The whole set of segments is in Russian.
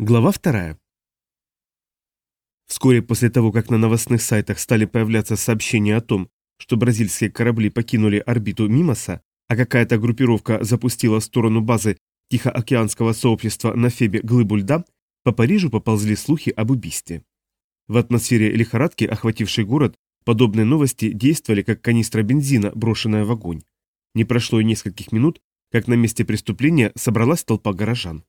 Глава вторая. Вскоре после того, как на новостных сайтах стали появляться сообщения о том, что бразильские корабли покинули орбиту Мимоса, а какая-то группировка запустила в сторону базы Тихоокеанского сообщества на Фебе глыбу льда, по Парижу поползли слухи об убийстве. В атмосфере лихорадки, охватившей город, подобные новости действовали как канистра бензина, брошенная в огонь. Не прошло и нескольких минут, как на месте преступления собралась толпа горожан.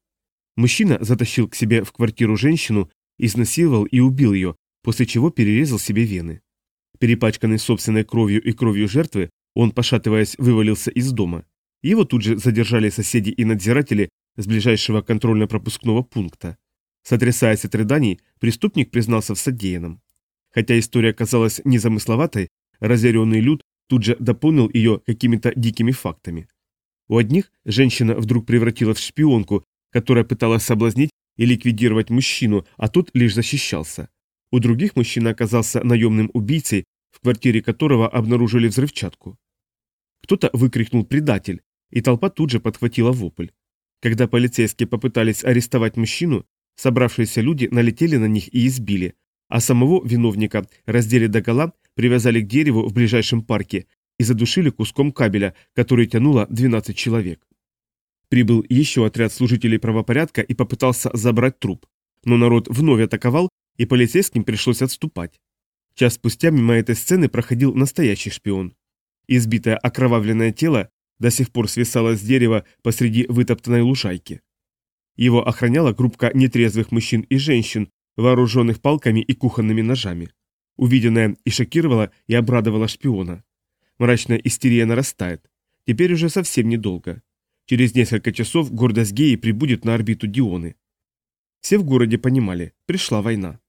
Мужчина затащил к себе в квартиру женщину, изнасиловал и убил ее, после чего перерезал себе вены. Перепачканный собственной кровью и кровью жертвы, он, пошатываясь, вывалился из дома. Его тут же задержали соседи и надзиратели с ближайшего контрольно-пропускного пункта. Сотрясаясь от рыданий, преступник признался в содеянном. Хотя история казалась незамысловатой, разъяренный люд тут же дополнил ее какими-то дикими фактами. У одних женщина вдруг превратилась в шпионку которая пыталась соблазнить и ликвидировать мужчину, а тот лишь защищался. У других мужчина оказался наемным убийцей, в квартире которого обнаружили взрывчатку. Кто-то выкрикнул «предатель», и толпа тут же подхватила вопль. Когда полицейские попытались арестовать мужчину, собравшиеся люди налетели на них и избили, а самого виновника раздели догола, привязали к дереву в ближайшем парке и задушили куском кабеля, который тянуло 12 человек. Прибыл еще отряд служителей правопорядка и попытался забрать труп. Но народ вновь атаковал, и полицейским пришлось отступать. Час спустя мимо этой сцены проходил настоящий шпион. Избитое окровавленное тело до сих пор свисало с дерева посреди вытоптанной лужайки. Его охраняла группа нетрезвых мужчин и женщин, вооруженных палками и кухонными ножами. Увиденное и шокировало, и обрадовало шпиона. Мрачная истерия нарастает. Теперь уже совсем недолго. Через несколько часов гордость геи прибудет на орбиту Дионы. Все в городе понимали, пришла война.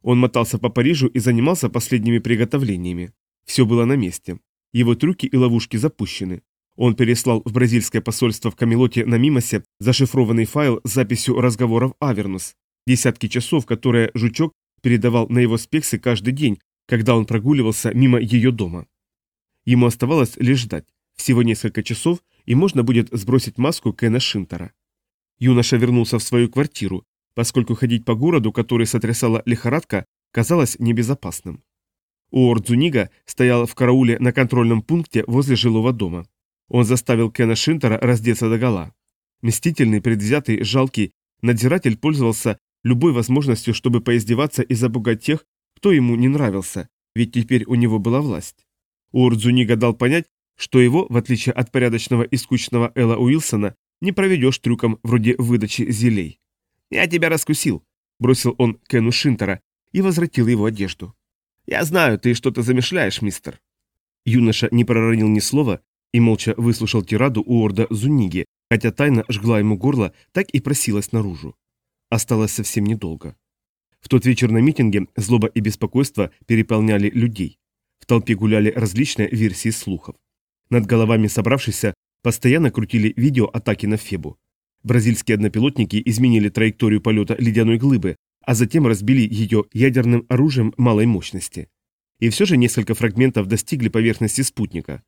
Он мотался по Парижу и занимался последними приготовлениями. Все было на месте. Его трюки и ловушки запущены. Он переслал в бразильское посольство в Камелоте на Мимосе зашифрованный файл с записью разговоров Авернус. Десятки часов, которые Жучок передавал на его спексы каждый день, когда он прогуливался мимо ее дома. Ему оставалось лишь ждать. Всего несколько часов, и можно будет сбросить маску Кена Шинтера. Юноша вернулся в свою квартиру, поскольку ходить по городу, который сотрясала лихорадка, казалось небезопасным. Уор Дзунига стоял в карауле на контрольном пункте возле жилого дома. Он заставил Кена Шинтера раздеться догола. Мстительный, предвзятый, жалкий, надзиратель пользовался любой возможностью, чтобы поиздеваться и запугать тех, кто ему не нравился, ведь теперь у него была власть. Уор Дзунига дал понять, что его, в отличие от порядочного и скучного Элла Уилсона, не проведешь трюком вроде выдачи зелей. «Я тебя раскусил», — бросил он Кену Шинтера и возвратил его одежду. «Я знаю, ты что-то замышляешь, мистер». Юноша не проронил ни слова и молча выслушал тираду у орда Зуниги, хотя тайна жгла ему горло, так и просилась наружу. Осталось совсем недолго. В тот вечер на митинге злоба и беспокойство переполняли людей. В толпе гуляли различные версии слухов. Над головами собравшихся постоянно крутили видео атаки на Фебу. Бразильские однопилотники изменили траекторию полета ледяной глыбы, а затем разбили ее ядерным оружием малой мощности. И все же несколько фрагментов достигли поверхности спутника.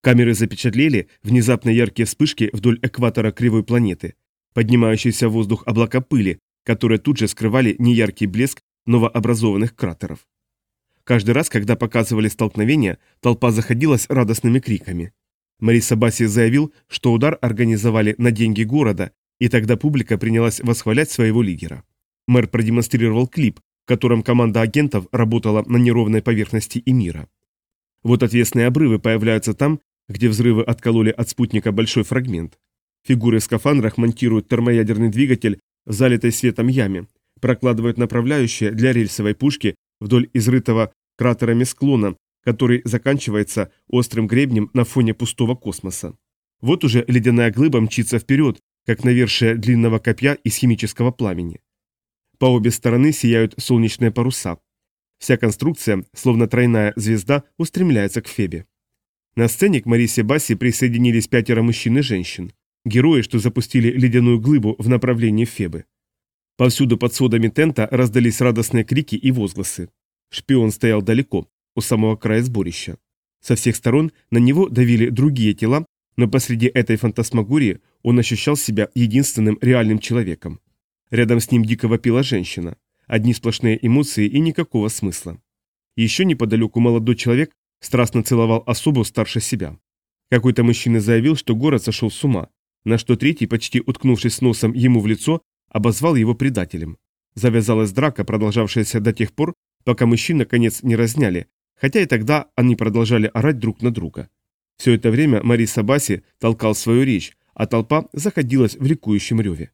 Камеры запечатлели внезапно яркие вспышки вдоль экватора кривой планеты, поднимающиеся в воздух облака пыли, которые тут же скрывали неяркий блеск новообразованных кратеров. Каждый раз, когда показывали столкновение, толпа заходилась радостными криками. Мариса Басси заявил, что удар организовали на деньги города, и тогда публика принялась восхвалять своего лидера. Мэр продемонстрировал клип, в котором команда агентов работала на неровной поверхности и. Вот отвесные обрывы появляются там, где взрывы откололи от спутника большой фрагмент. Фигуры в скафандрах монтируют термоядерный двигатель в залитой светом яме, прокладывают направляющие для рельсовой пушки вдоль изрытого кратерами склона, который заканчивается острым гребнем на фоне пустого космоса. Вот уже ледяная глыба мчится вперед, как навершие длинного копья из химического пламени. По обе стороны сияют солнечные паруса. Вся конструкция, словно тройная звезда, устремляется к Фебе. На сцене к Марисе Басси присоединились пятеро мужчин и женщин. Герои, что запустили ледяную глыбу в направлении Фебы. Повсюду под сводами тента раздались радостные крики и возгласы. Шпион стоял далеко, у самого края сборища. Со всех сторон на него давили другие тела, но посреди этой фантасмагории он ощущал себя единственным реальным человеком. Рядом с ним дико вопила женщина. Одни сплошные эмоции и никакого смысла. Еще неподалеку молодой человек страстно целовал особу старше себя. Какой-то мужчина заявил, что город сошел с ума, на что третий, почти уткнувшись носом ему в лицо, обозвал его предателем. Завязалась драка, продолжавшаяся до тех пор, пока мужчин наконец не разняли, хотя и тогда они продолжали орать друг на друга. Все это время Мари Сабаси толкал свою речь, а толпа заходилась в ликующем реве.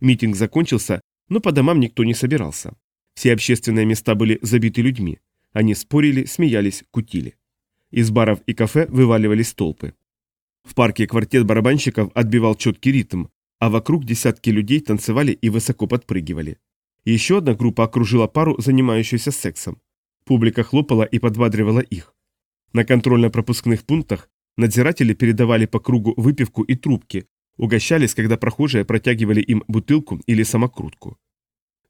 Митинг закончился, но по домам никто не собирался. Все общественные места были забиты людьми. Они спорили, смеялись, кутили. Из баров и кафе вываливались толпы. В парке квартет барабанщиков отбивал четкий ритм, а вокруг десятки людей танцевали и высоко подпрыгивали. Еще одна группа окружила пару, занимающуюся сексом. Публика хлопала и подбадривала их. На контрольно-пропускных пунктах надзиратели передавали по кругу выпивку и трубки, угощались, когда прохожие протягивали им бутылку или самокрутку.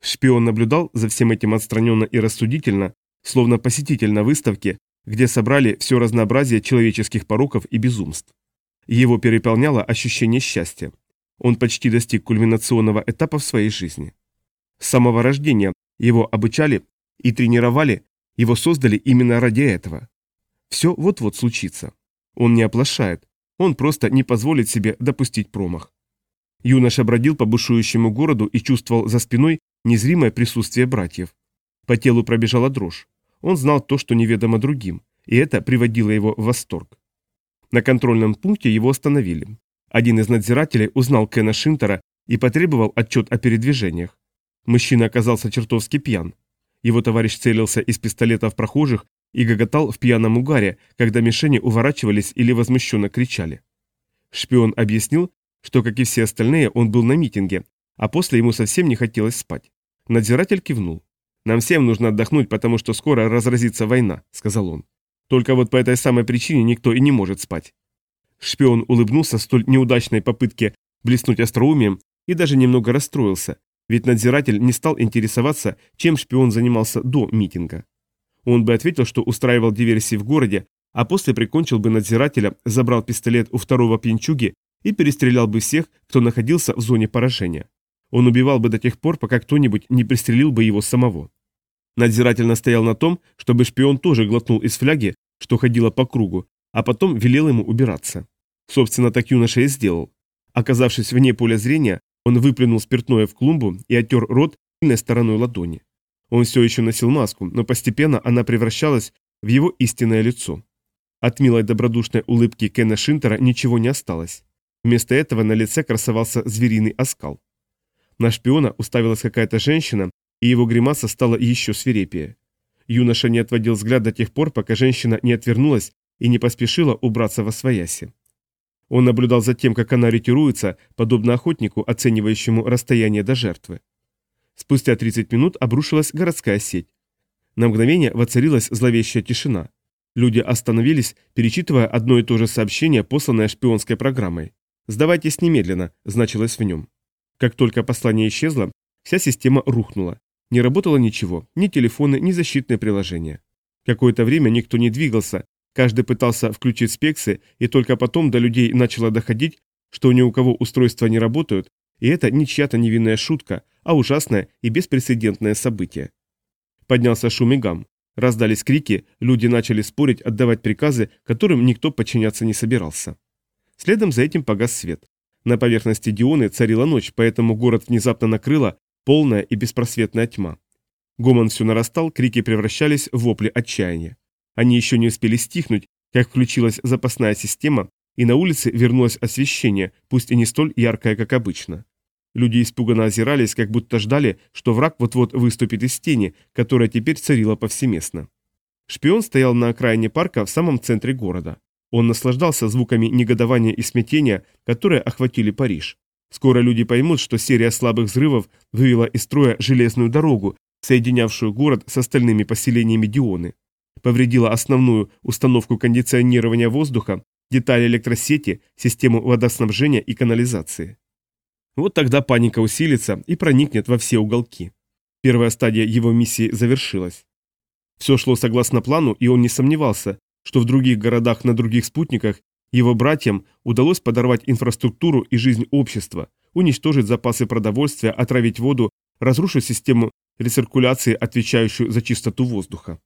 Шпион наблюдал за всем этим отстраненно и рассудительно, словно посетитель на выставке, где собрали все разнообразие человеческих пороков и безумств. Его переполняло ощущение счастья. Он почти достиг кульминационного этапа в своей жизни. С самого рождения его обучали и тренировали, его создали именно ради этого. Все вот-вот случится. Он не оплошает, он просто не позволит себе допустить промах. Юноша бродил по бушующему городу и чувствовал за спиной незримое присутствие братьев. По телу пробежала дрожь. Он знал то, что неведомо другим, и это приводило его в восторг. На контрольном пункте его остановили. Один из надзирателей узнал Кена Шинтера и потребовал отчет о передвижениях. Мужчина оказался чертовски пьян. Его товарищ целился из пистолета в прохожих и гоготал в пьяном угаре, когда мишени уворачивались или возмущенно кричали. Шпион объяснил, что, как и все остальные, он был на митинге, а после ему совсем не хотелось спать. Надзиратель кивнул. «Нам всем нужно отдохнуть, потому что скоро разразится война», — сказал он. «Только вот по этой самой причине никто и не может спать». Шпион улыбнулся столь неудачной попытке блеснуть остроумием и даже немного расстроился, ведь надзиратель не стал интересоваться, чем шпион занимался до митинга. Он бы ответил, что устраивал диверсии в городе, а после прикончил бы надзирателя, забрал пистолет у второго пьянчуги и перестрелял бы всех, кто находился в зоне поражения. Он убивал бы до тех пор, пока кто-нибудь не пристрелил бы его самого. Надзиратель настоял на том, чтобы шпион тоже глотнул из фляги, что ходила по кругу, а потом велел ему убираться. Собственно, так юноша и сделал. Оказавшись вне поля зрения, он выплюнул спиртное в клумбу и оттер рот тыльной стороной ладони. Он все еще носил маску, но постепенно она превращалась в его истинное лицо. От милой добродушной улыбки Кена Шинтера ничего не осталось. Вместо этого на лице красовался звериный оскал. На шпиона уставилась какая-то женщина, и его гримаса стала еще свирепее. Юноша не отводил взгляд до тех пор, пока женщина не отвернулась и не поспешила убраться во свояси. Он наблюдал за тем, как она ретируется, подобно охотнику, оценивающему расстояние до жертвы. Спустя 30 минут обрушилась городская сеть. На мгновение воцарилась зловещая тишина. Люди остановились, перечитывая одно и то же сообщение, посланное шпионской программой. «Сдавайтесь немедленно», значилось в нем. Как только послание исчезло, вся система рухнула. Не работало ничего, ни телефоны, ни защитные приложения. Какое-то время никто не двигался, каждый пытался включить спексы, и только потом до людей начало доходить, что ни у кого устройства не работают, и это не чья-то невинная шутка, а ужасное и беспрецедентное событие. Поднялся шум и гам. Раздались крики, люди начали спорить, отдавать приказы, которым никто подчиняться не собирался. Следом за этим погас свет. На поверхности Дионы царила ночь, поэтому город внезапно накрыла полная и беспросветная тьма. Гомон все нарастал, крики превращались в вопли отчаяния. Они еще не успели стихнуть, как включилась запасная система, и на улице вернулось освещение, пусть и не столь яркое, как обычно. Люди испуганно озирались, как будто ждали, что враг вот-вот выступит из тени, которая теперь царила повсеместно. Шпион стоял на окраине парка в самом центре города. Он наслаждался звуками негодования и смятения, которые охватили Париж. Скоро люди поймут, что серия слабых взрывов вывела из строя железную дорогу, соединявшую город с остальными поселениями Дионы. Повредила основную установку кондиционирования воздуха, детали электросети, систему водоснабжения и канализации. Вот тогда паника усилится и проникнет во все уголки. Первая стадия его миссии завершилась. Все шло согласно плану, и он не сомневался, что в других городах на других спутниках его братьям удалось подорвать инфраструктуру и жизнь общества, уничтожить запасы продовольствия, отравить воду, разрушить систему рециркуляции, отвечающую за чистоту воздуха.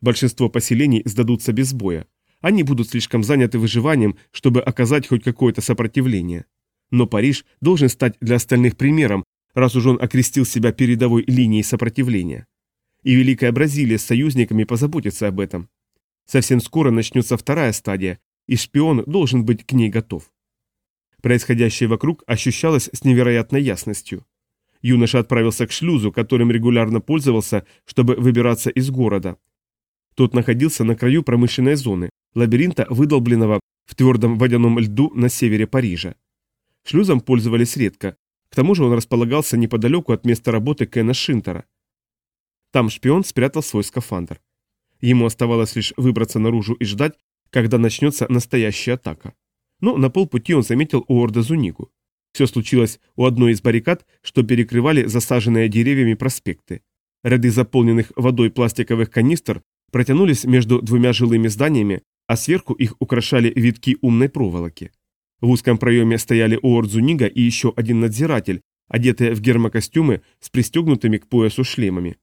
Большинство поселений сдадутся без боя. Они будут слишком заняты выживанием, чтобы оказать хоть какое-то сопротивление. Но Париж должен стать для остальных примером, раз уж он окрестил себя передовой линией сопротивления. И Великая Бразилия с союзниками позаботится об этом. Совсем скоро начнется вторая стадия, и шпион должен быть к ней готов. Происходящее вокруг ощущалось с невероятной ясностью. Юноша отправился к шлюзу, которым регулярно пользовался, чтобы выбираться из города. Тот находился на краю промышленной зоны, лабиринта, выдолбленного в твердом водяном льду на севере Парижа. Шлюзом пользовались редко, к тому же он располагался неподалеку от места работы Кена Шинтера. Там шпион спрятал свой скафандр. Ему оставалось лишь выбраться наружу и ждать, когда начнется настоящая атака. Но на полпути он заметил Уорда Зунигу. Все случилось у одной из баррикад, что перекрывали засаженные деревьями проспекты. Ряды заполненных водой пластиковых канистр протянулись между двумя жилыми зданиями, а сверху их украшали витки умной проволоки. В узком проеме стояли Уорд Зунига и еще один надзиратель, одетые в гермокостюмы с пристегнутыми к поясу шлемами.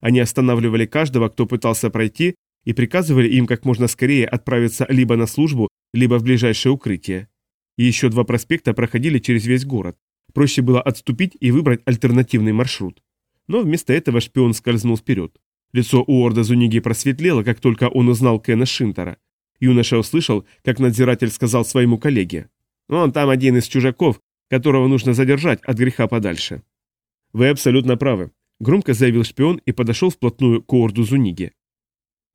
Они останавливали каждого, кто пытался пройти, и приказывали им как можно скорее отправиться либо на службу, либо в ближайшее укрытие. Еще два проспекта проходили через весь город. Проще было отступить и выбрать альтернативный маршрут. Но вместо этого шпион скользнул вперед. Лицо Уорда Зуниги просветлело, как только он узнал Кена Шинтера. Юноша услышал, как надзиратель сказал своему коллеге. «Он там один из чужаков, которого нужно задержать от греха подальше». «Вы абсолютно правы», — громко заявил шпион и подошел вплотную к Уорду Зуниге.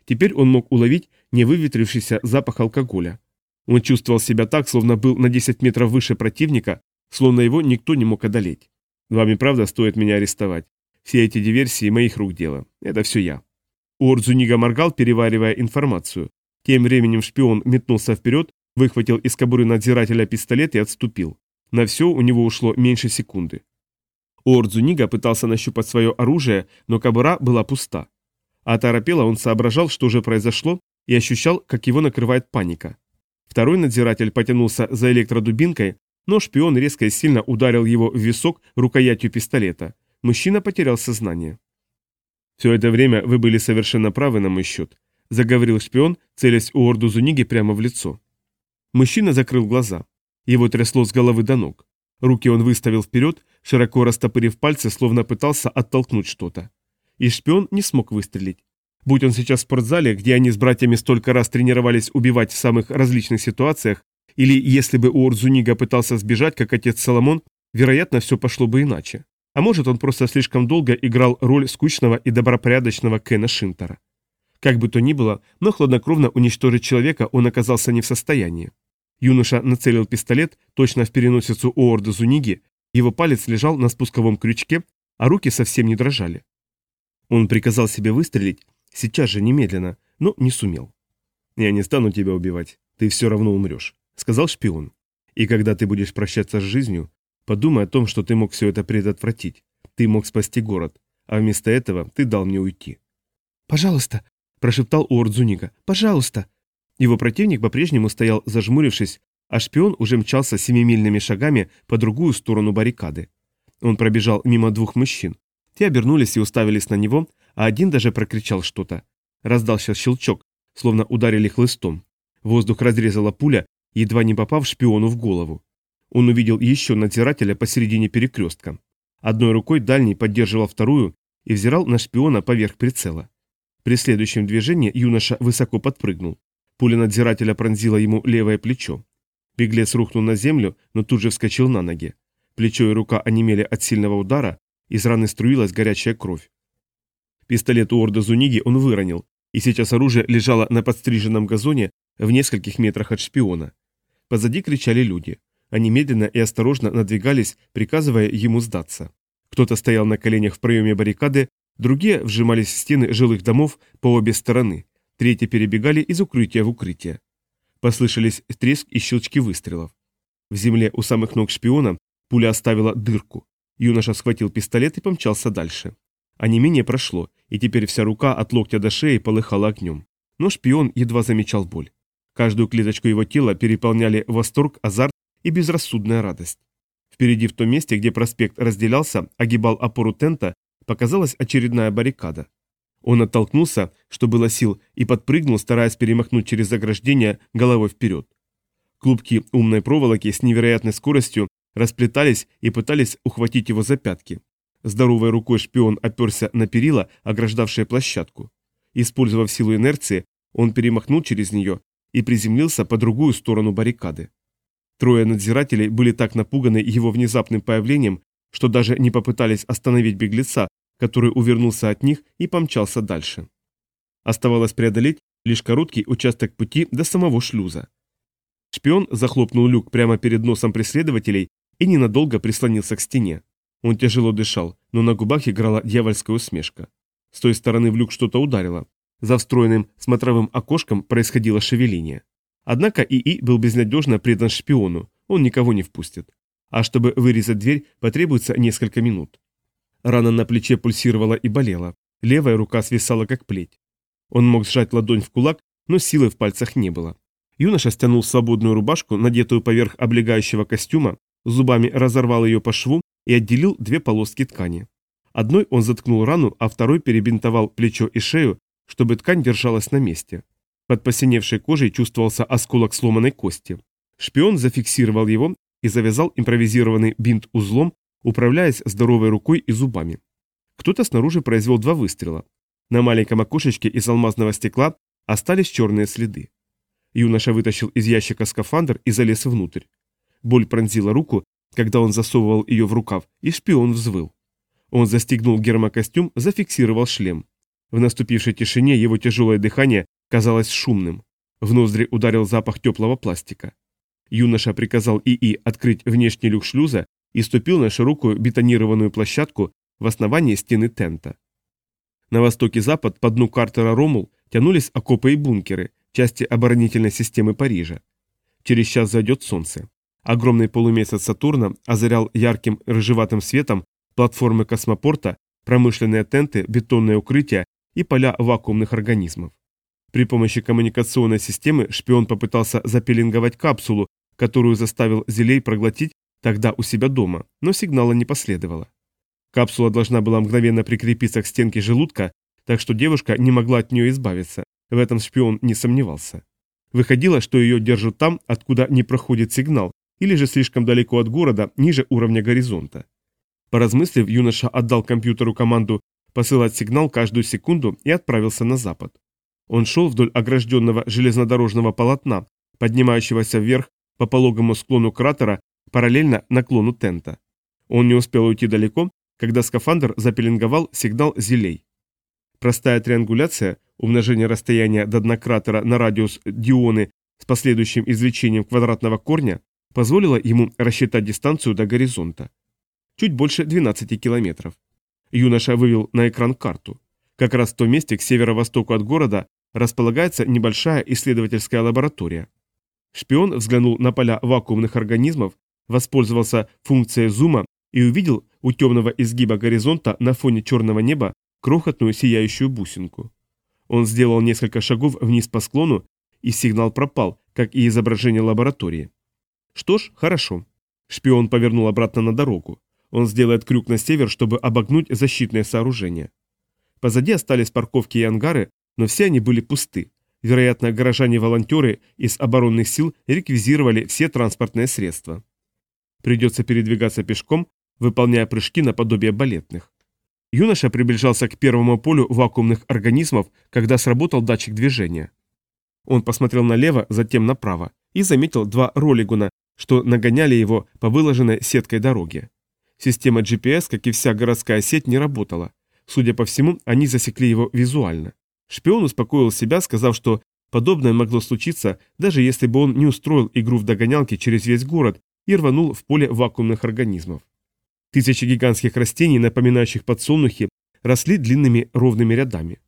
Теперь он мог уловить невыветрившийся запах алкоголя. Он чувствовал себя так, словно был на 10 метров выше противника, словно его никто не мог одолеть. Вам и правда стоит меня арестовать. Все эти диверсии моих рук дело. Это все я. Уордзунига моргал, переваривая информацию. Тем временем шпион метнулся вперед, выхватил из кобуры надзирателя пистолет и отступил. На все у него ушло меньше секунды. Уордзунига пытался нащупать свое оружие, но кобура была пуста. А торопело он соображал, что же произошло, и ощущал, как его накрывает паника. Второй надзиратель потянулся за электродубинкой, но шпион резко и сильно ударил его в висок рукоятью пистолета. Мужчина потерял сознание. «Все это время вы были совершенно правы на мой счет», — заговорил шпион, целясь у Орду Зуниги прямо в лицо. Мужчина закрыл глаза. Его трясло с головы до ног. Руки он выставил вперед, широко растопырив пальцы, словно пытался оттолкнуть что-то. И шпион не смог выстрелить. Будь он сейчас в спортзале, где они с братьями столько раз тренировались убивать в самых различных ситуациях, или если бы Уордзунига пытался сбежать, как отец Соломон, вероятно, все пошло бы иначе. А может, он просто слишком долго играл роль скучного и добропорядочного Кена Шинтера. Как бы то ни было, но хладнокровно уничтожить человека он оказался не в состоянии. Юноша нацелил пистолет точно в переносицу Уорда Зуниги, его палец лежал на спусковом крючке, а руки совсем не дрожали. Он приказал себе выстрелить, сейчас же, немедленно, но не сумел. «Я не стану тебя убивать, ты все равно умрешь», — сказал шпион. «И когда ты будешь прощаться с жизнью, подумай о том, что ты мог все это предотвратить. Ты мог спасти город, а вместо этого ты дал мне уйти». «Пожалуйста», — прошептал Уордзуника, — «пожалуйста». Его противник по-прежнему стоял зажмурившись, а шпион уже мчался семимильными шагами по другую сторону баррикады. Он пробежал мимо двух мужчин. Те обернулись и уставились на него, а один даже прокричал что-то. Раздался щелчок, словно ударили хлыстом. Воздух разрезала пуля, едва не попав шпиону в голову. Он увидел еще надзирателя посередине перекрестка. Одной рукой дальний поддерживал вторую и взирал на шпиона поверх прицела. При следующем движении юноша высоко подпрыгнул. Пуля надзирателя пронзила ему левое плечо. Беглец рухнул на землю, но тут же вскочил на ноги. Плечо и рука онемели от сильного удара, из раны струилась горячая кровь. Пистолет у Орда Зуниги он выронил, и сейчас оружие лежало на подстриженном газоне в нескольких метрах от шпиона. Позади кричали люди. Они медленно и осторожно надвигались, приказывая ему сдаться. Кто-то стоял на коленях в проеме баррикады, другие вжимались в стены жилых домов по обе стороны, третьи перебегали из укрытия в укрытие. Послышались треск и щелчки выстрелов. В земле у самых ног шпиона пуля оставила дырку. Юноша схватил пистолет и помчался дальше. А не менее прошло, и теперь вся рука от локтя до шеи полыхала огнем. Но шпион едва замечал боль. Каждую клеточку его тела переполняли восторг, азарт и безрассудная радость. Впереди в том месте, где проспект разделялся, огибал опору тента, показалась очередная баррикада. Он оттолкнулся, что было сил, и подпрыгнул, стараясь перемахнуть через заграждение головой вперед. Клубки умной проволоки с невероятной скоростью расплетались и пытались ухватить его за пятки. Здоровой рукой шпион оперся на перила, ограждавшие площадку. Использовав силу инерции, он перемахнул через нее и приземлился по другую сторону баррикады. Трое надзирателей были так напуганы его внезапным появлением, что даже не попытались остановить беглеца, который увернулся от них и помчался дальше. Оставалось преодолеть лишь короткий участок пути до самого шлюза. Шпион захлопнул люк прямо перед носом преследователей и ненадолго прислонился к стене. Он тяжело дышал, но на губах играла дьявольская усмешка. С той стороны в люк что-то ударило. За встроенным смотровым окошком происходило шевеление. Однако ИИ был безнадежно предан шпиону, он никого не впустит. А чтобы вырезать дверь, потребуется несколько минут. Рана на плече пульсировала и болела, левая рука свисала как плеть. Он мог сжать ладонь в кулак, но силы в пальцах не было. Юноша стянул свободную рубашку, надетую поверх облегающего костюма, зубами разорвал ее по шву и отделил две полоски ткани. Одной он заткнул рану, а второй перебинтовал плечо и шею, чтобы ткань держалась на месте. Под посиневшей кожей чувствовался осколок сломанной кости. Шпион зафиксировал его и завязал импровизированный бинт узлом, управляясь здоровой рукой и зубами. Кто-то снаружи произвел два выстрела. На маленьком окошечке из алмазного стекла остались черные следы. Юноша вытащил из ящика скафандр и залез внутрь. Боль пронзила руку, когда он засовывал ее в рукав, и шпион взвыл. Он застегнул гермокостюм, зафиксировал шлем. В наступившей тишине его тяжелое дыхание казалось шумным. В ноздри ударил запах теплого пластика. Юноша приказал ИИ открыть внешний люк шлюза и ступил на широкую бетонированную площадку в основании стены тента. На востоке-запад по дну Картера Ромул тянулись окопы и бункеры, части оборонительной системы Парижа. Через час зайдет солнце. Огромный полумесяц Сатурна озарял ярким рыжеватым светом платформы космопорта, промышленные тенты, бетонные укрытия и поля вакуумных организмов. При помощи коммуникационной системы шпион попытался запеленговать капсулу, которую заставил Зелей проглотить тогда у себя дома, но сигнала не последовало. Капсула должна была мгновенно прикрепиться к стенке желудка, так что девушка не могла от нее избавиться, в этом шпион не сомневался. Выходило, что ее держат там, откуда не проходит сигнал, или же слишком далеко от города, ниже уровня горизонта. Поразмыслив, юноша отдал компьютеру команду посылать сигнал каждую секунду и отправился на запад. Он шел вдоль огражденного железнодорожного полотна, поднимающегося вверх по пологому склону кратера, параллельно наклону тента. Он не успел уйти далеко, когда скафандр запеленговал сигнал «Зелей». Простая триангуляция, умножение расстояния до дна кратера на радиус дионы с последующим извлечением квадратного корня, позволила ему рассчитать дистанцию до горизонта. Чуть больше 12 километров. Юноша вывел на экран карту. Как раз в том месте к северо-востоку от города располагается небольшая исследовательская лаборатория. Шпион взглянул на поля вакуумных организмов, воспользовался функцией зума и увидел у темного изгиба горизонта на фоне черного неба крохотную сияющую бусинку. Он сделал несколько шагов вниз по склону, и сигнал пропал, как и изображение лаборатории. Что ж, хорошо. Шпион повернул обратно на дорогу. Он сделает крюк на север, чтобы обогнуть защитное сооружение. Позади остались парковки и ангары, но все они были пусты. Вероятно, горожане-волонтеры из оборонных сил реквизировали все транспортные средства. Придется передвигаться пешком, выполняя прыжки наподобие балетных. Юноша приближался к первому полю вакуумных организмов, когда сработал датчик движения. Он посмотрел налево, затем направо, и заметил два ролигуна, что нагоняли его по выложенной сеткой дороге. Система GPS, как и вся городская сеть, не работала. Судя по всему, они засекли его визуально. Шпион успокоил себя, сказав, что подобное могло случиться, даже если бы он не устроил игру в догонялки через весь город и рванул в поле вакуумных организмов. Тысячи гигантских растений, напоминающих подсолнухи, росли длинными ровными рядами.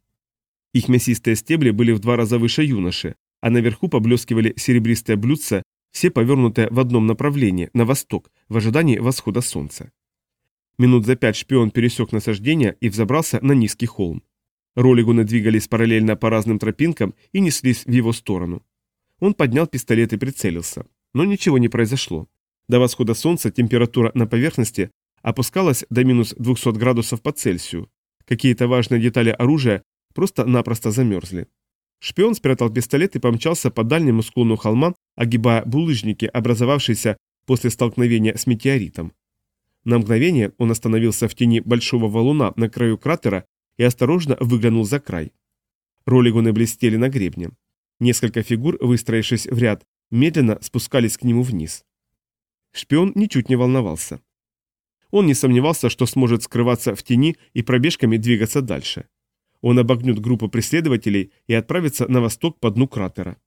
Их мясистые стебли были в два раза выше юноши, а наверху поблескивали серебристые блюдца все повернутые в одном направлении, на восток, в ожидании восхода солнца. Минут за пять шпион пересек насаждение и взобрался на низкий холм. Ролигуны двигались параллельно по разным тропинкам и неслись в его сторону. Он поднял пистолет и прицелился. Но ничего не произошло. До восхода солнца температура на поверхности опускалась до минус 200 градусов по Цельсию. Какие-то важные детали оружия просто-напросто замерзли. Шпион спрятал пистолет и помчался по дальнему склону холма, огибая булыжники, образовавшиеся после столкновения с метеоритом. На мгновение он остановился в тени большого валуна на краю кратера и осторожно выглянул за край. Ролигоны блестели на гребне. Несколько фигур, выстроившись в ряд, медленно спускались к нему вниз. Шпион ничуть не волновался. Он не сомневался, что сможет скрываться в тени и пробежками двигаться дальше. Он обогнет группу преследователей и отправится на восток по дну кратера.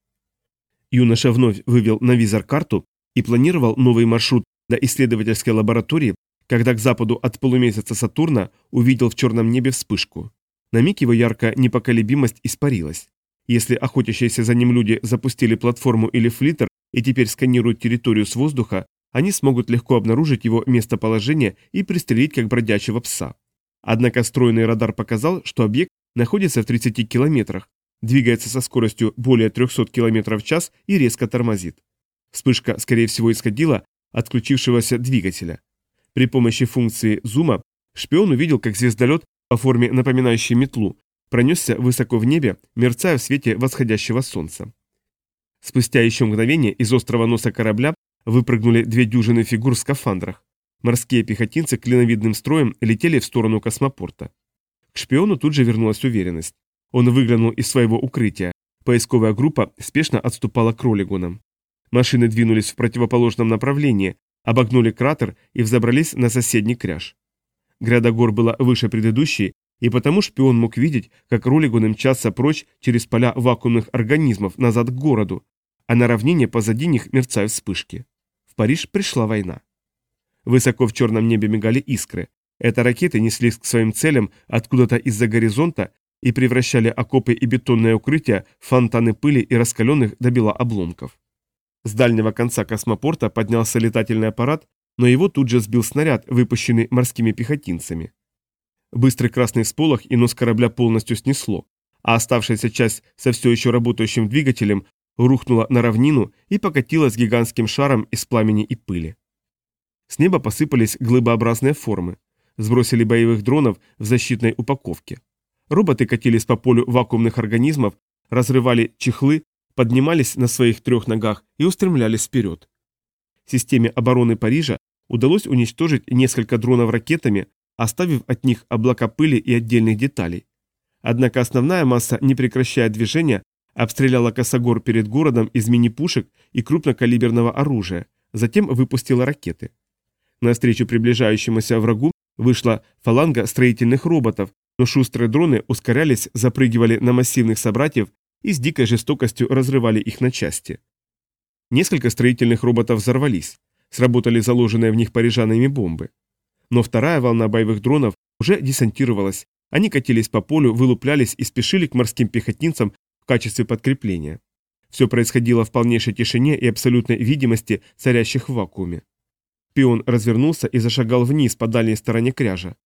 Юноша вновь вывел на визор карту и планировал новый маршрут до исследовательской лаборатории, когда к западу от полумесяца Сатурна увидел в черном небе вспышку. На миг его яркая непоколебимость испарилась. Если охотящиеся за ним люди запустили платформу или флиттер и теперь сканируют территорию с воздуха, они смогут легко обнаружить его местоположение и пристрелить как бродячего пса. Однако встроенный радар показал, что объект находится в 30 километрах, двигается со скоростью более 300 км в час и резко тормозит. Вспышка, скорее всего, исходила от включившегося двигателя. При помощи функции зума шпион увидел, как звездолет по форме напоминающей метлу пронесся высоко в небе, мерцая в свете восходящего солнца. Спустя еще мгновение из острого носа корабля выпрыгнули две дюжины фигур в скафандрах. Морские пехотинцы клиновидным строем летели в сторону космопорта. К шпиону тут же вернулась уверенность. Он выглянул из своего укрытия. Поисковая группа спешно отступала к ролигонам. Машины двинулись в противоположном направлении, обогнули кратер и взобрались на соседний кряж. Гряда гор была выше предыдущей, и потому шпион мог видеть, как ролигоны мчатся прочь через поля вакуумных организмов назад к городу, а на равнине позади них мерцают вспышки. В Париж пришла война. Высоко в черном небе мигали искры. Это ракеты неслись к своим целям откуда-то из-за горизонта и превращали окопы и бетонное укрытие в фонтаны пыли и раскаленных до бела обломков. С дальнего конца космопорта поднялся летательный аппарат, но его тут же сбил снаряд, выпущенный морскими пехотинцами. Быстрый красный сполох и нос корабля полностью снесло, а оставшаяся часть со все еще работающим двигателем рухнула на равнину и покатилась гигантским шаром из пламени и пыли. С неба посыпались глыбообразные формы, сбросили боевых дронов в защитной упаковке. Роботы катились по полю вакуумных организмов, разрывали чехлы, поднимались на своих трех ногах и устремлялись вперед. Системе обороны Парижа удалось уничтожить несколько дронов ракетами, оставив от них облака пыли и отдельных деталей. Однако основная масса, не прекращая движения, обстреляла косогор перед городом из мини-пушек и крупнокалиберного оружия, затем выпустила ракеты. Навстречу приближающемуся врагу вышла фаланга строительных роботов, но шустрые дроны ускорялись, запрыгивали на массивных собратьев и с дикой жестокостью разрывали их на части. Несколько строительных роботов взорвались, сработали заложенные в них парижанами бомбы. Но вторая волна боевых дронов уже десантировалась, они катились по полю, вылуплялись и спешили к морским пехотинцам в качестве подкрепления. Все происходило в полнейшей тишине и абсолютной видимости, царящих в вакууме. Пион развернулся и зашагал вниз по дальней стороне кряжа.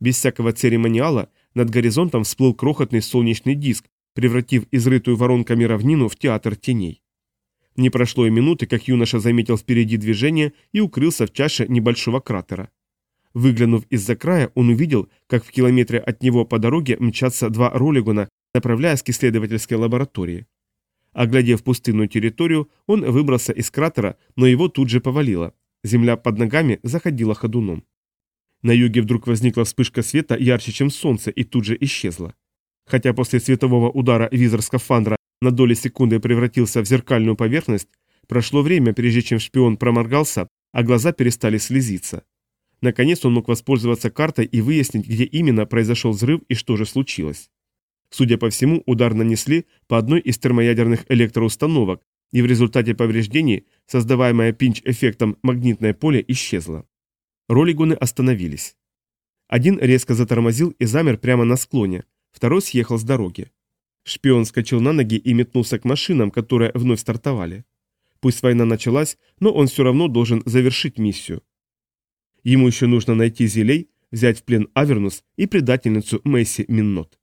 Без всякого церемониала над горизонтом всплыл крохотный солнечный диск, превратив изрытую воронками равнину в театр теней. Не прошло и минуты, как юноша заметил впереди движение и укрылся в чаше небольшого кратера. Выглянув из-за края, он увидел, как в километре от него по дороге мчатся два ролигона, направляясь к исследовательской лаборатории. Оглядев пустынную территорию, он выбрался из кратера, но его тут же повалило. Земля под ногами заходила ходуном. На юге вдруг возникла вспышка света ярче, чем солнце, и тут же исчезла. Хотя после светового удара визор скафандра на доли секунды превратился в зеркальную поверхность, прошло время, прежде чем шпион проморгался, а глаза перестали слезиться. Наконец он мог воспользоваться картой и выяснить, где именно произошел взрыв и что же случилось. Судя по всему, удар нанесли по одной из термоядерных электроустановок, и в результате повреждений, создаваемое пинч-эффектом магнитное поле исчезло. Ролигуны остановились. Один резко затормозил и замер прямо на склоне, Второй съехал с дороги. Шпион скачал на ноги и метнулся к машинам, которые вновь стартовали. Пусть война началась, но он все равно должен завершить миссию. Ему еще нужно найти Зелей, взять в плен Авернус и предательницу Месси Миннот.